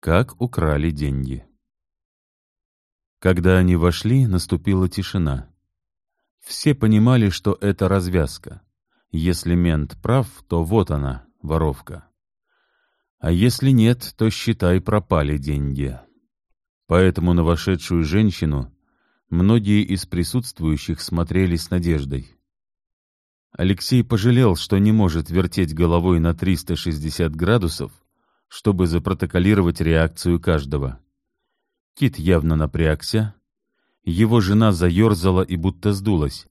Как украли деньги. Когда они вошли, наступила тишина. Все понимали, что это развязка. Если мент прав, то вот она, воровка. А если нет, то, считай, пропали деньги. Поэтому на вошедшую женщину многие из присутствующих смотрели с надеждой. Алексей пожалел, что не может вертеть головой на 360 градусов, чтобы запротоколировать реакцию каждого. Кит явно напрягся. Его жена заерзала и будто сдулась.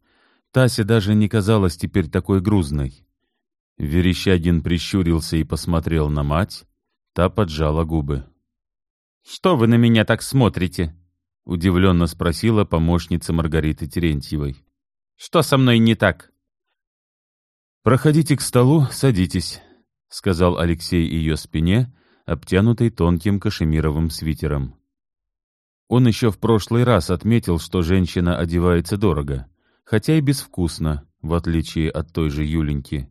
Тася даже не казалась теперь такой грузной. Верещагин прищурился и посмотрел на мать. Та поджала губы. «Что вы на меня так смотрите?» — удивленно спросила помощница Маргариты Терентьевой. «Что со мной не так?» «Проходите к столу, садитесь», — сказал Алексей ее спине, обтянутой тонким кашемировым свитером. Он еще в прошлый раз отметил, что женщина одевается дорого, хотя и безвкусно, в отличие от той же Юленьки.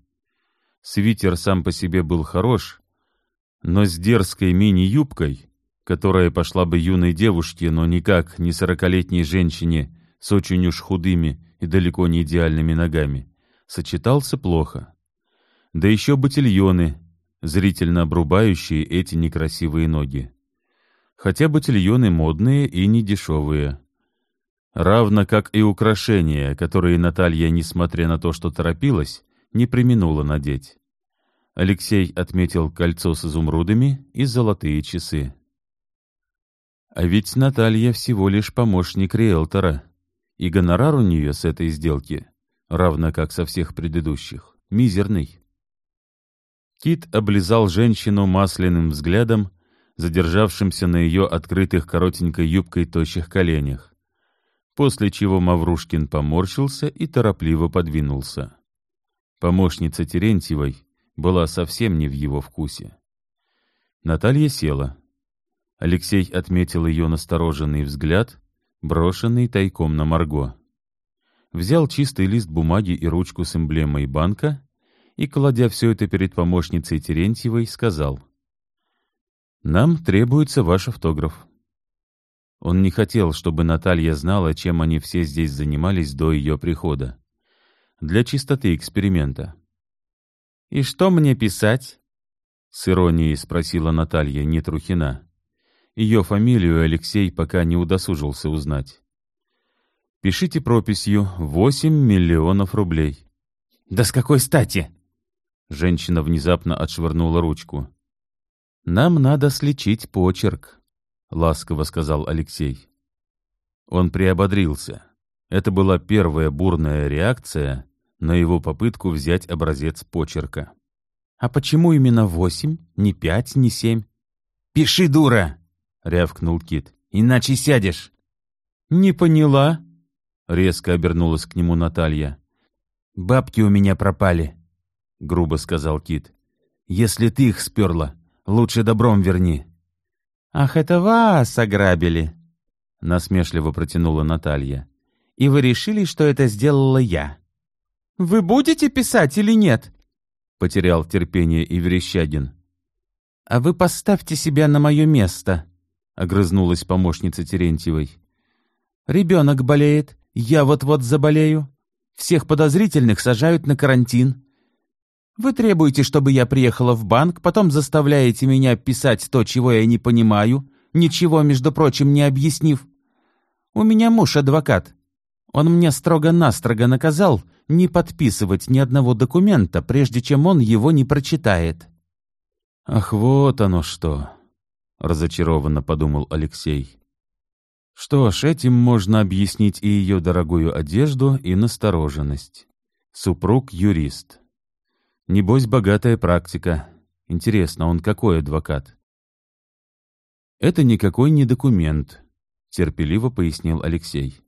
Свитер сам по себе был хорош, но с дерзкой мини-юбкой, которая пошла бы юной девушке, но никак не сорокалетней женщине с очень уж худыми и далеко не идеальными ногами, сочетался плохо. Да еще ботильоны, зрительно обрубающие эти некрасивые ноги хотя ботильоны модные и недешевые. Равно как и украшения, которые Наталья, несмотря на то, что торопилась, не применула надеть. Алексей отметил кольцо с изумрудами и золотые часы. А ведь Наталья всего лишь помощник риэлтора, и гонорар у нее с этой сделки, равно как со всех предыдущих, мизерный. Кит облизал женщину масляным взглядом задержавшимся на ее открытых коротенькой юбкой тощих коленях, после чего Маврушкин поморщился и торопливо подвинулся. Помощница Терентьевой была совсем не в его вкусе. Наталья села. Алексей отметил ее настороженный взгляд, брошенный тайком на Марго. Взял чистый лист бумаги и ручку с эмблемой банка и, кладя все это перед помощницей Терентьевой, сказал — нам требуется ваш автограф. Он не хотел, чтобы Наталья знала, чем они все здесь занимались до ее прихода. Для чистоты эксперимента. «И что мне писать?» — с иронией спросила Наталья Нетрухина. Ее фамилию Алексей пока не удосужился узнать. «Пишите прописью восемь миллионов рублей». «Да с какой стати?» Женщина внезапно отшвырнула ручку. «Нам надо слечить почерк», — ласково сказал Алексей. Он приободрился. Это была первая бурная реакция на его попытку взять образец почерка. «А почему именно восемь, не пять, не семь?» «Пиши, дура!» — рявкнул Кит. «Иначе сядешь!» «Не поняла?» — резко обернулась к нему Наталья. «Бабки у меня пропали», — грубо сказал Кит. «Если ты их сперла, Лучше добром верни». «Ах, это вас ограбили!» — насмешливо протянула Наталья. «И вы решили, что это сделала я?» «Вы будете писать или нет?» — потерял терпение и Верещагин. «А вы поставьте себя на мое место», — огрызнулась помощница Терентьевой. «Ребенок болеет, я вот-вот заболею. Всех подозрительных сажают на карантин. Вы требуете, чтобы я приехала в банк, потом заставляете меня писать то, чего я не понимаю, ничего, между прочим, не объяснив. У меня муж адвокат. Он мне строго-настрого наказал не подписывать ни одного документа, прежде чем он его не прочитает. «Ах, вот оно что!» — разочарованно подумал Алексей. Что ж, этим можно объяснить и ее дорогую одежду, и настороженность. Супруг — юрист. Небось, богатая практика. Интересно, он какой адвокат? Это никакой не документ, терпеливо пояснил Алексей.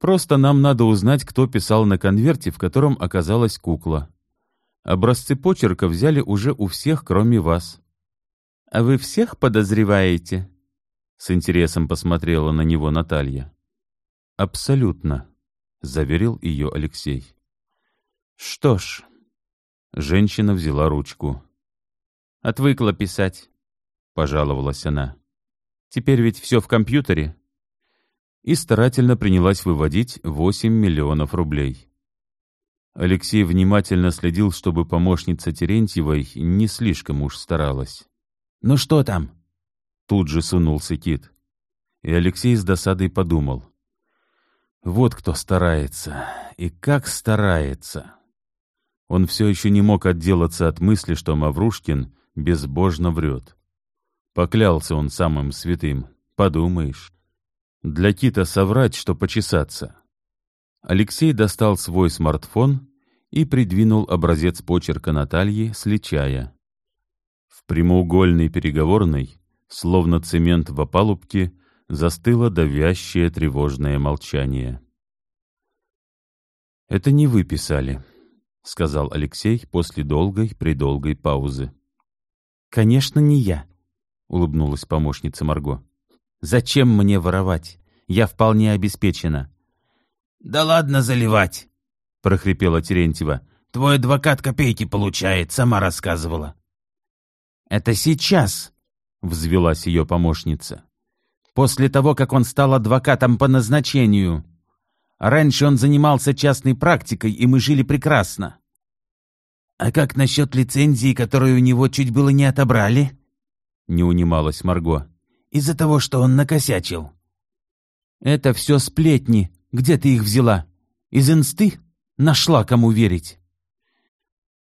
Просто нам надо узнать, кто писал на конверте, в котором оказалась кукла. Образцы почерка взяли уже у всех, кроме вас. А вы всех подозреваете? С интересом посмотрела на него Наталья. Абсолютно, заверил ее Алексей. Что ж, Женщина взяла ручку. «Отвыкла писать. — пожаловалась она. «Теперь ведь все в компьютере». И старательно принялась выводить 8 миллионов рублей. Алексей внимательно следил, чтобы помощница Терентьевой не слишком уж старалась. «Ну что там?» Тут же сунулся Кит. И Алексей с досадой подумал. «Вот кто старается. И как старается!» Он все еще не мог отделаться от мысли, что Маврушкин безбожно врет. Поклялся он самым святым. Подумаешь. Для Кита соврать, что почесаться. Алексей достал свой смартфон и придвинул образец почерка Натальи, сличая. В прямоугольной переговорной, словно цемент в опалубке, застыло давящее тревожное молчание. «Это не вы писали», — сказал Алексей после долгой-предолгой паузы. «Конечно, не я», — улыбнулась помощница Марго. «Зачем мне воровать? Я вполне обеспечена». «Да ладно заливать!» — прохрипела Терентьева. «Твой адвокат копейки получает, сама рассказывала». «Это сейчас!» — взвелась ее помощница. «После того, как он стал адвокатом по назначению. Раньше он занимался частной практикой, и мы жили прекрасно». «А как насчет лицензии, которую у него чуть было не отобрали?» — не унималась Марго. «Из-за того, что он накосячил». «Это все сплетни», где ты их взяла? Из инсты? Нашла, кому верить.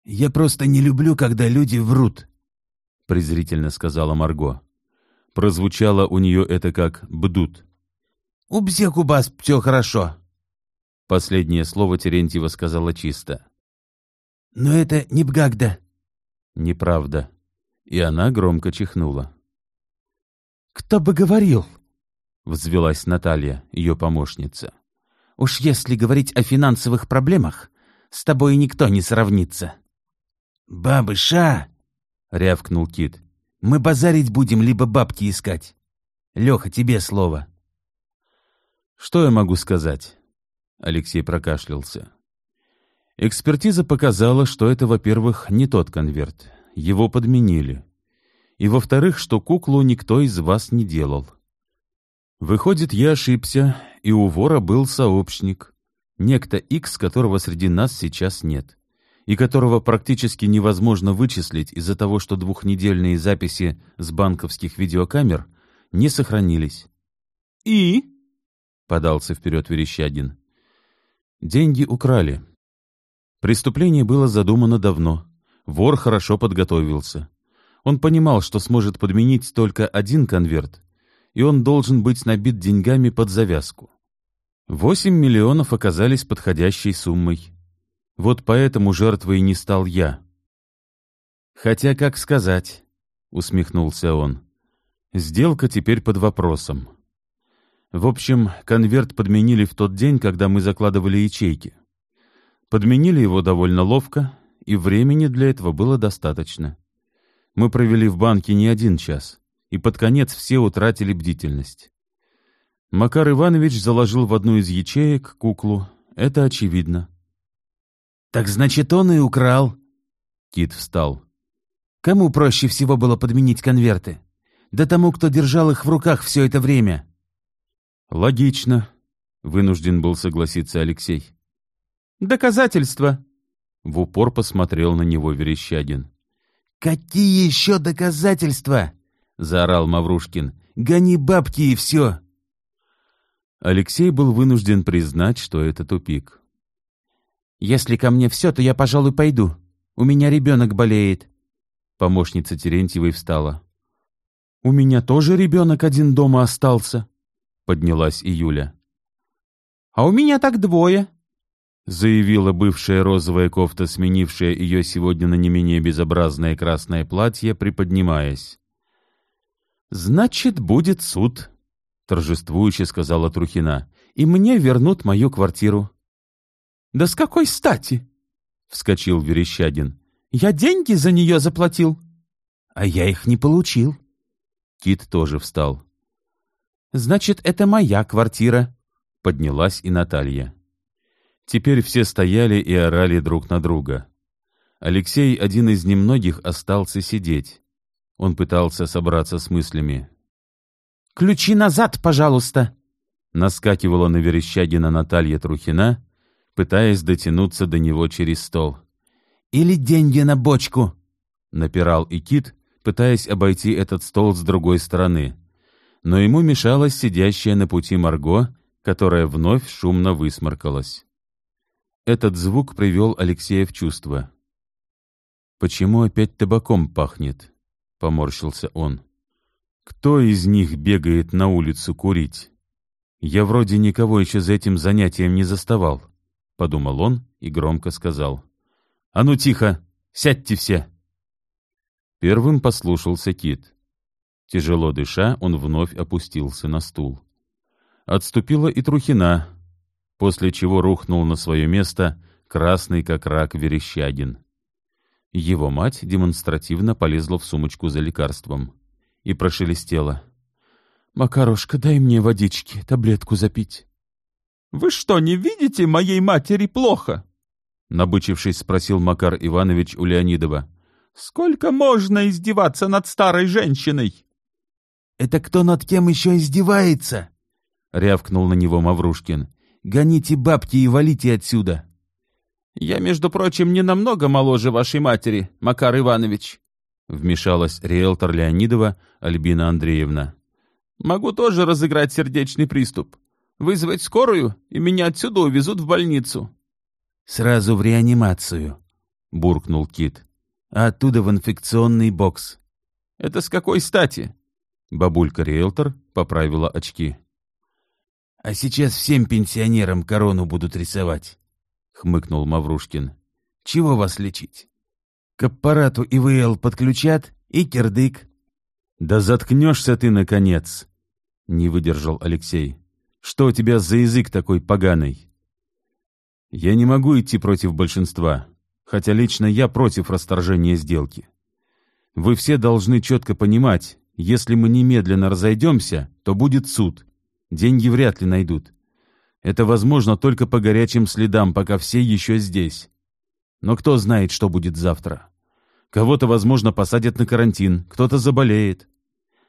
«Я просто не люблю, когда люди врут», — презрительно сказала Марго. Прозвучало у нее это как «бдут». «У всех у вас все хорошо». Последнее слово Терентьева сказала чисто. «Но это не бгагда». «Неправда». И она громко чихнула. «Кто бы говорил?» — взвелась Наталья, ее помощница. Уж если говорить о финансовых проблемах, с тобой никто не сравнится. «Бабыша!» — рявкнул Кит. «Мы базарить будем, либо бабки искать. Леха, тебе слово». «Что я могу сказать?» — Алексей прокашлялся. Экспертиза показала, что это, во-первых, не тот конверт. Его подменили. И, во-вторых, что куклу никто из вас не делал. Выходит, я ошибся, и у вора был сообщник, некто X, которого среди нас сейчас нет, и которого практически невозможно вычислить из-за того, что двухнедельные записи с банковских видеокамер не сохранились. «И?» — подался вперед Верещагин. «Деньги украли. Преступление было задумано давно. Вор хорошо подготовился. Он понимал, что сможет подменить только один конверт, и он должен быть набит деньгами под завязку. Восемь миллионов оказались подходящей суммой. Вот поэтому жертвой не стал я. «Хотя, как сказать», — усмехнулся он, — «сделка теперь под вопросом. В общем, конверт подменили в тот день, когда мы закладывали ячейки. Подменили его довольно ловко, и времени для этого было достаточно. Мы провели в банке не один час и под конец все утратили бдительность. Макар Иванович заложил в одну из ячеек куклу. Это очевидно. «Так значит, он и украл?» Кит встал. «Кому проще всего было подменить конверты? Да тому, кто держал их в руках все это время». «Логично», — вынужден был согласиться Алексей. «Доказательства?» — в упор посмотрел на него Верещагин. «Какие еще доказательства?» — заорал Маврушкин. «Гони бабки и все!» Алексей был вынужден признать, что это тупик. «Если ко мне все, то я, пожалуй, пойду. У меня ребенок болеет». Помощница Терентьевой встала. «У меня тоже ребенок один дома остался», — поднялась Июля. «А у меня так двое», — заявила бывшая розовая кофта, сменившая ее сегодня на не менее безобразное красное платье, приподнимаясь. «Значит, будет суд», — торжествующе сказала Трухина, «и мне вернут мою квартиру». «Да с какой стати?» — вскочил Верещагин. «Я деньги за нее заплатил». «А я их не получил». Кит тоже встал. «Значит, это моя квартира», — поднялась и Наталья. Теперь все стояли и орали друг на друга. Алексей, один из немногих, остался сидеть. Он пытался собраться с мыслями. «Ключи назад, пожалуйста!» Наскакивала на Верещагина Наталья Трухина, пытаясь дотянуться до него через стол. «Или деньги на бочку!» — напирал и Кит, пытаясь обойти этот стол с другой стороны. Но ему мешалась сидящая на пути Марго, которая вновь шумно высморкалась. Этот звук привел Алексея в чувство. «Почему опять табаком пахнет?» — поморщился он. «Кто из них бегает на улицу курить? Я вроде никого еще за этим занятием не заставал», — подумал он и громко сказал. «А ну тихо! Сядьте все!» Первым послушался Кит. Тяжело дыша, он вновь опустился на стул. Отступила и Трухина, после чего рухнул на свое место красный как рак Верещагин. Его мать демонстративно полезла в сумочку за лекарством и прошелестела. «Макарушка, дай мне водички, таблетку запить». «Вы что, не видите, моей матери плохо?» Набычившись, спросил Макар Иванович у Леонидова. «Сколько можно издеваться над старой женщиной?» «Это кто над кем еще издевается?» — рявкнул на него Маврушкин. «Гоните бабки и валите отсюда!» «Я, между прочим, не намного моложе вашей матери, Макар Иванович», — вмешалась риэлтор Леонидова Альбина Андреевна. «Могу тоже разыграть сердечный приступ. Вызвать скорую, и меня отсюда увезут в больницу». «Сразу в реанимацию», — буркнул Кит. «А оттуда в инфекционный бокс». «Это с какой стати?» Бабулька-риэлтор поправила очки. «А сейчас всем пенсионерам корону будут рисовать хмыкнул Маврушкин. Чего вас лечить? К аппарату ИВЛ подключат и кирдык. Да заткнешься ты, наконец! Не выдержал Алексей. Что у тебя за язык такой поганый? Я не могу идти против большинства, хотя лично я против расторжения сделки. Вы все должны четко понимать, если мы немедленно разойдемся, то будет суд. Деньги вряд ли найдут. Это возможно только по горячим следам, пока все еще здесь. Но кто знает, что будет завтра. Кого-то, возможно, посадят на карантин, кто-то заболеет.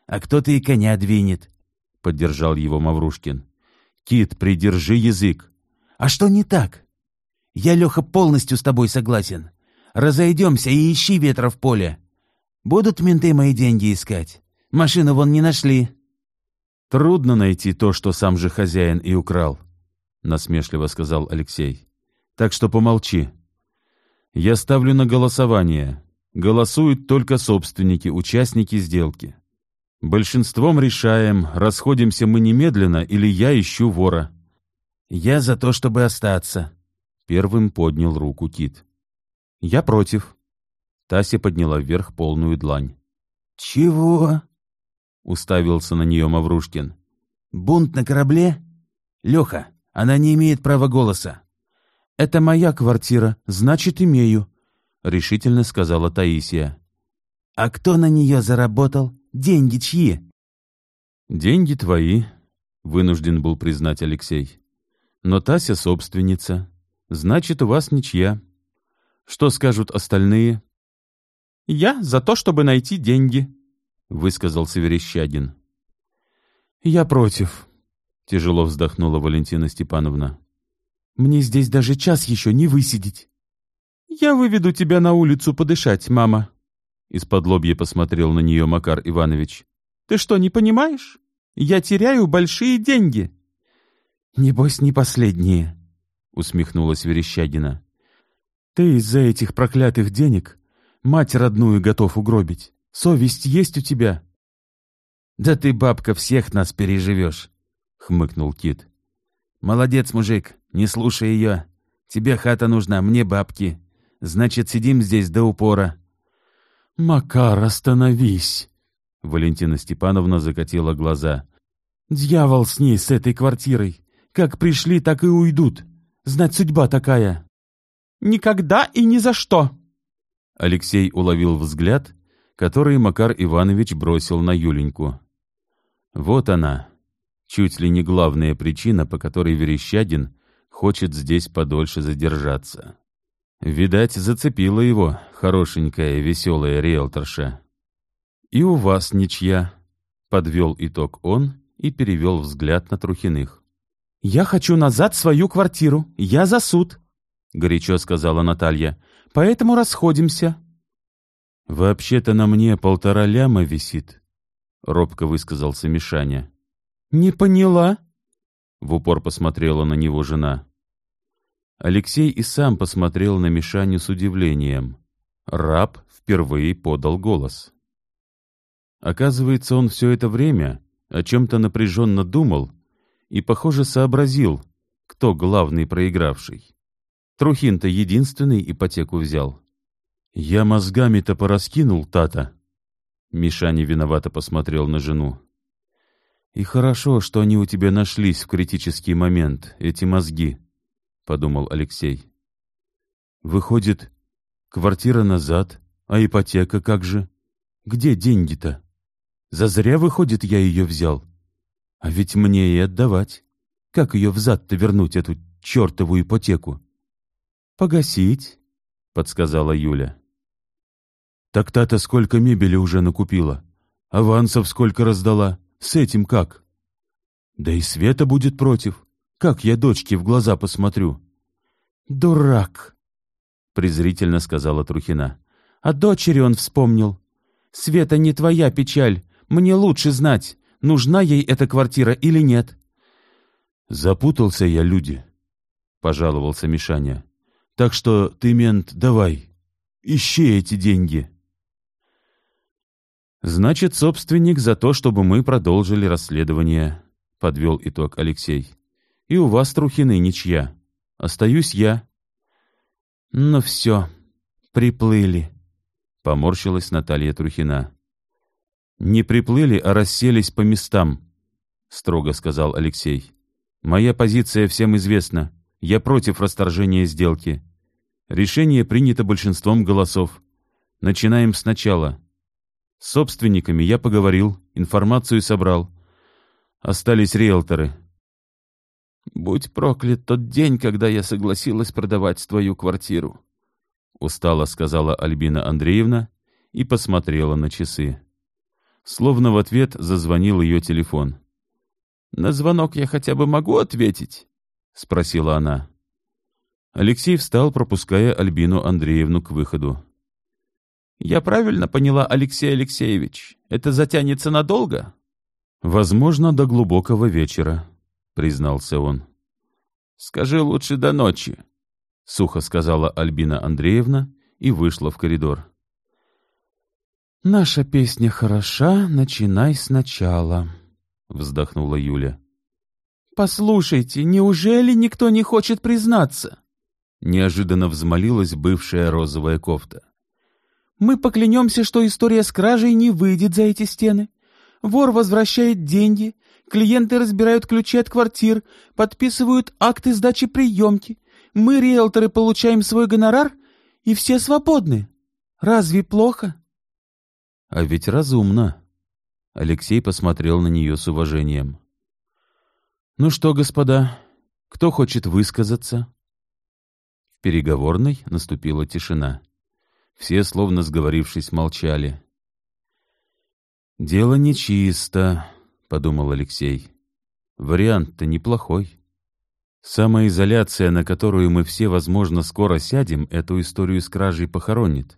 А кто-то и коня двинет, — поддержал его Маврушкин. Кит, придержи язык. А что не так? Я, Леха, полностью с тобой согласен. Разойдемся и ищи ветра в поле. Будут менты мои деньги искать. Машину вон не нашли. Трудно найти то, что сам же хозяин и украл. — насмешливо сказал Алексей. «Так что помолчи. Я ставлю на голосование. Голосуют только собственники, участники сделки. Большинством решаем, расходимся мы немедленно или я ищу вора». «Я за то, чтобы остаться», — первым поднял руку Кит. «Я против». Тася подняла вверх полную длань. «Чего?» — уставился на нее Маврушкин. «Бунт на корабле? Леха, она не имеет права голоса. «Это моя квартира, значит, имею», — решительно сказала Таисия. «А кто на нее заработал? Деньги чьи?» «Деньги твои», — вынужден был признать Алексей. «Но Тася собственница. Значит, у вас ничья. Что скажут остальные?» «Я за то, чтобы найти деньги», — высказался Верещагин. «Я против», Тяжело вздохнула Валентина Степановна. «Мне здесь даже час еще не высидеть». «Я выведу тебя на улицу подышать, мама». Из-под лобья посмотрел на нее Макар Иванович. «Ты что, не понимаешь? Я теряю большие деньги». «Небось, не последние», — усмехнулась Верещагина. «Ты из-за этих проклятых денег мать родную готов угробить. Совесть есть у тебя?» «Да ты, бабка, всех нас переживешь. — хмыкнул Кит. «Молодец, мужик, не слушай ее. Тебе хата нужна, мне бабки. Значит, сидим здесь до упора». «Макар, остановись!» Валентина Степановна закатила глаза. «Дьявол с ней, с этой квартирой. Как пришли, так и уйдут. Знать судьба такая». «Никогда и ни за что!» Алексей уловил взгляд, который Макар Иванович бросил на Юленьку. Вот она, чуть ли не главная причина, по которой Верещагин хочет здесь подольше задержаться. Видать, зацепила его хорошенькая веселая риэлторша. «И у вас ничья», — подвел итог он и перевел взгляд на Трухиных. «Я хочу назад свою квартиру. Я за суд», — горячо сказала Наталья. «Поэтому расходимся». «Вообще-то на мне полтора ляма висит», — робко высказался Мишаня. «Не поняла?» — в упор посмотрела на него жена. Алексей и сам посмотрел на Мишаню с удивлением. Раб впервые подал голос. Оказывается, он все это время о чем-то напряженно думал и, похоже, сообразил, кто главный проигравший. Трухин-то единственный ипотеку взял. «Я мозгами-то пораскинул, Тата!» Мишаня виновато посмотрел на жену. «И хорошо, что они у тебя нашлись в критический момент, эти мозги», — подумал Алексей. «Выходит, квартира назад, а ипотека как же? Где деньги-то?» Зазря, выходит, я ее взял. А ведь мне и отдавать. Как ее взад-то вернуть, эту чертову ипотеку? Погасить, — подсказала Юля. Так та-то сколько мебели уже накупила. Авансов сколько раздала. С этим как? Да и Света будет против. Как я дочке в глаза посмотрю? Дурак, — презрительно сказала Трухина. О дочери он вспомнил. Света не твоя печаль, мне лучше знать, нужна ей эта квартира или нет. Запутался я, люди, — пожаловался Мишаня. Так что ты, мент, давай, ищи эти деньги. Значит, собственник за то, чтобы мы продолжили расследование, — подвел итог Алексей. И у вас, Трухины, ничья. Остаюсь я. Ну все, приплыли, — поморщилась Наталья Трухина. «Не приплыли, а расселись по местам», — строго сказал Алексей. «Моя позиция всем известна. Я против расторжения сделки. Решение принято большинством голосов. Начинаем сначала. С собственниками я поговорил, информацию собрал. Остались риэлторы». «Будь проклят тот день, когда я согласилась продавать твою квартиру», — устало сказала Альбина Андреевна и посмотрела на часы. Словно в ответ зазвонил ее телефон. «На звонок я хотя бы могу ответить?» — спросила она. Алексей встал, пропуская Альбину Андреевну к выходу. «Я правильно поняла, Алексей Алексеевич? Это затянется надолго?» «Возможно, до глубокого вечера», — признался он. «Скажи лучше до ночи», — сухо сказала Альбина Андреевна и вышла в коридор. «Наша песня хороша, начинай сначала», — вздохнула Юля. «Послушайте, неужели никто не хочет признаться?» Неожиданно взмолилась бывшая розовая кофта. «Мы поклянемся, что история с кражей не выйдет за эти стены. Вор возвращает деньги, клиенты разбирают ключи от квартир, подписывают акты сдачи приемки. Мы, риэлторы, получаем свой гонорар, и все свободны. Разве плохо?» А ведь разумно. Алексей посмотрел на нее с уважением. Ну что, господа, кто хочет высказаться? В переговорной наступила тишина. Все, словно сговорившись, молчали. «Дело нечисто», — подумал Алексей. «Вариант-то неплохой. Самоизоляция, на которую мы все, возможно, скоро сядем, эту историю с кражей похоронит.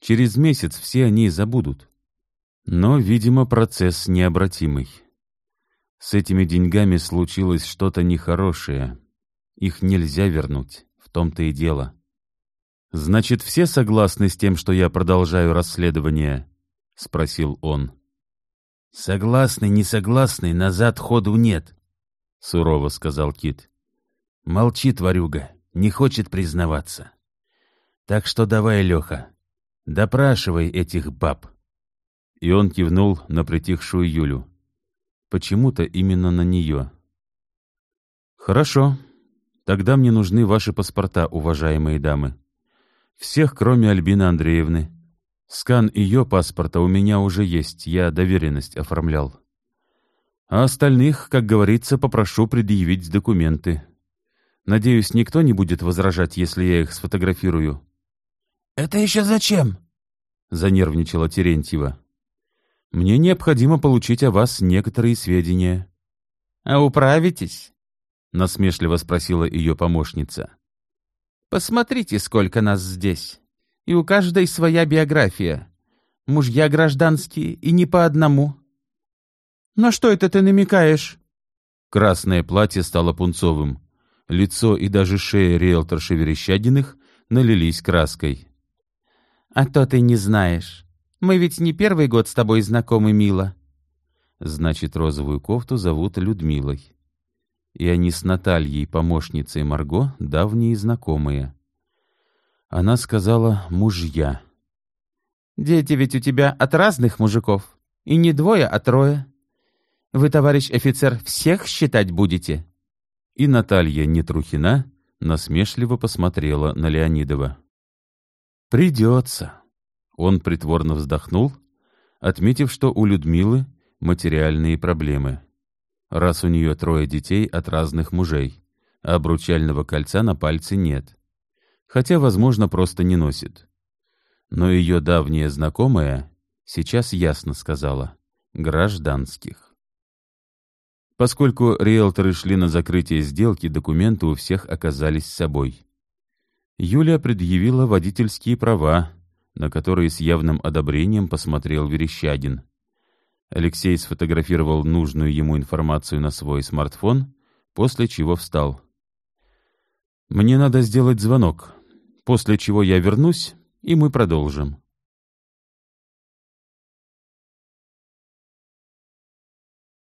Через месяц все о ней забудут. Но, видимо, процесс необратимый. С этими деньгами случилось что-то нехорошее. Их нельзя вернуть, в том-то и дело. «Значит, все согласны с тем, что я продолжаю расследование?» — спросил он. «Согласны, не согласны, назад ходу нет», — сурово сказал Кит. «Молчит ворюга, не хочет признаваться. Так что давай, Леха, Допрашивай этих баб. И он кивнул на притихшую Юлю. Почему-то именно на нее. Хорошо. Тогда мне нужны ваши паспорта, уважаемые дамы. Всех, кроме Альбины Андреевны. Скан ее паспорта у меня уже есть, я доверенность оформлял. А остальных, как говорится, попрошу предъявить документы. Надеюсь, никто не будет возражать, если я их сфотографирую. «Это еще зачем?» — занервничала Терентьева. Мне необходимо получить о вас некоторые сведения». «А управитесь?» — насмешливо спросила ее помощница. «Посмотрите, сколько нас здесь. И у каждой своя биография. Мужья гражданские, и не по одному». «На что это ты намекаешь?» Красное платье стало пунцовым. Лицо и даже шея риэлторши Верещагиных налились краской. «А то ты не знаешь. Мы ведь не первый год с тобой знакомы, Мила». Значит, розовую кофту зовут Людмилой. И они с Натальей, помощницей Марго, давние знакомые. Она сказала «мужья». «Дети ведь у тебя от разных мужиков. И не двое, а трое. Вы, товарищ офицер, всех считать будете?» И Наталья Нетрухина насмешливо посмотрела на Леонидова. «Придется». Он притворно вздохнул, отметив, что у Людмилы материальные проблемы. Раз у нее трое детей от разных мужей, а обручального кольца на пальце нет. Хотя, возможно, просто не носит. Но ее давняя знакомая сейчас ясно сказала «гражданских». Поскольку риэлторы шли на закрытие сделки, документы у всех оказались с собой. Юлия предъявила водительские права, на которые с явным одобрением посмотрел Верещагин. Алексей сфотографировал нужную ему информацию на свой смартфон, после чего встал. «Мне надо сделать звонок, после чего я вернусь, и мы продолжим».